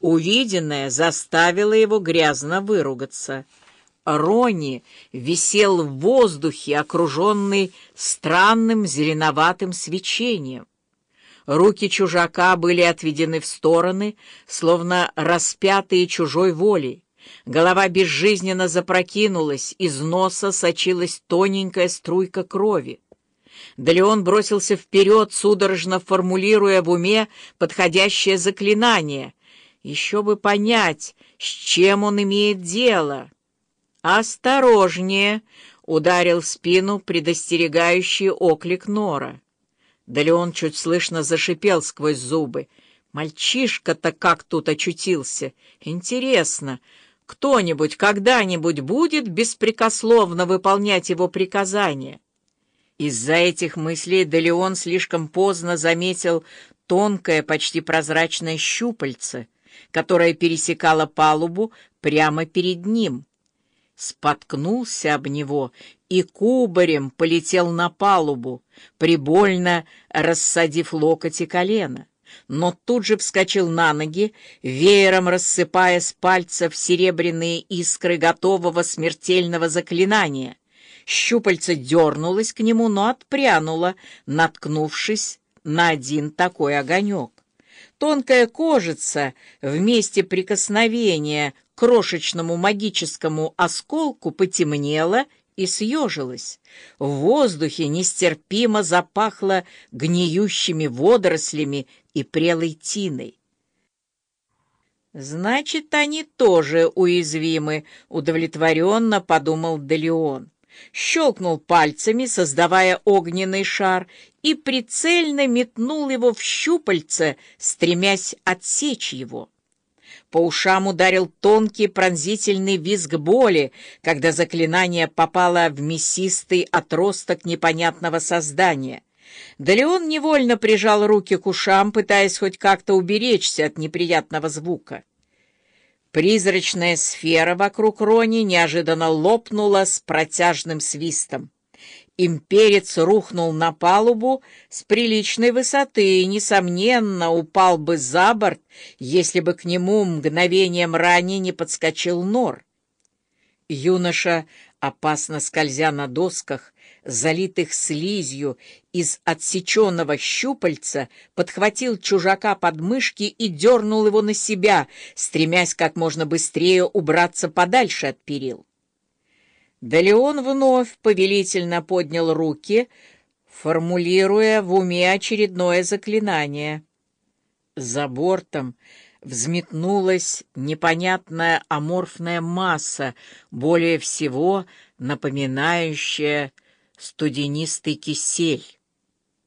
Увиденное заставило его грязно выругаться. Рони висел в воздухе, окруженный странным зеленоватым свечением. Руки чужака были отведены в стороны, словно распятые чужой волей. Голова безжизненно запрокинулась, из носа сочилась тоненькая струйка крови. Да Леон бросился вперед, судорожно формулируя в уме подходящее заклинание. Еще бы понять, с чем он имеет дело. «Осторожнее!» — ударил в спину предостерегающий оклик Нора. Да Леон чуть слышно зашипел сквозь зубы. «Мальчишка-то как тут очутился? Интересно, кто-нибудь когда-нибудь будет беспрекословно выполнять его приказания?» Из-за этих мыслей Делеон слишком поздно заметил тонкое, почти прозрачное щупальце, которое пересекало палубу прямо перед ним. Споткнулся об него и кубарем полетел на палубу, прибольно рассадив локоть и колено но тут же вскочил на ноги, веером рассыпая с пальцев серебряные искры готового смертельного заклинания. Щупальце дернулось к нему, но отпрянуло, наткнувшись на один такой огонек. Тонкая кожица в месте прикосновения к крошечному магическому осколку потемнела и съежилась. В воздухе нестерпимо запахло гниющими водорослями и прелой тиной. «Значит, они тоже уязвимы», — удовлетворенно подумал Делеон щелкнул пальцами, создавая огненный шар, и прицельно метнул его в щупальце, стремясь отсечь его. По ушам ударил тонкий пронзительный визг боли, когда заклинание попало в мясистый отросток непонятного создания. Да Леон невольно прижал руки к ушам, пытаясь хоть как-то уберечься от неприятного звука. Призрачная сфера вокруг Рони неожиданно лопнула с протяжным свистом. Имперец рухнул на палубу с приличной высоты и, несомненно, упал бы за борт, если бы к нему мгновением ранее не подскочил нор. Юноша, опасно скользя на досках, залитых слизью из отсеченного щупальца, подхватил чужака под мышки и дернул его на себя, стремясь как можно быстрее убраться подальше от перил. Да Леон вновь повелительно поднял руки, формулируя в уме очередное заклинание. За бортом взметнулась непонятная аморфная масса, более всего напоминающая студенистый кисель.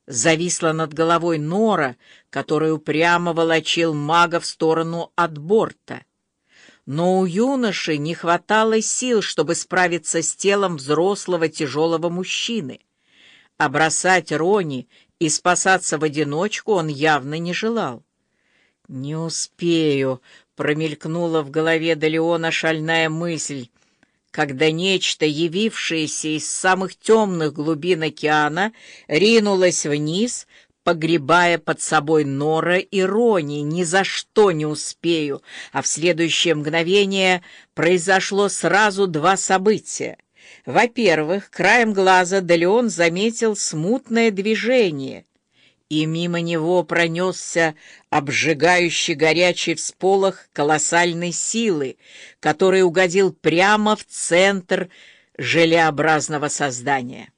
Зависла над головой нора, который упрямо волочил мага в сторону от борта. Но у юноши не хватало сил, чтобы справиться с телом взрослого тяжелого мужчины. А бросать Рони и спасаться в одиночку он явно не желал. «Не успею», — промелькнула в голове Далеона шальная мысль — когда нечто, явившееся из самых темных глубин океана, ринулось вниз, погребая под собой Нора и Рони. Ни за что не успею, а в следующее мгновение произошло сразу два события. Во-первых, краем глаза Делеон заметил смутное движение — и мимо него пронесся обжигающий горячий всполох колоссальной силы, который угодил прямо в центр желеобразного создания.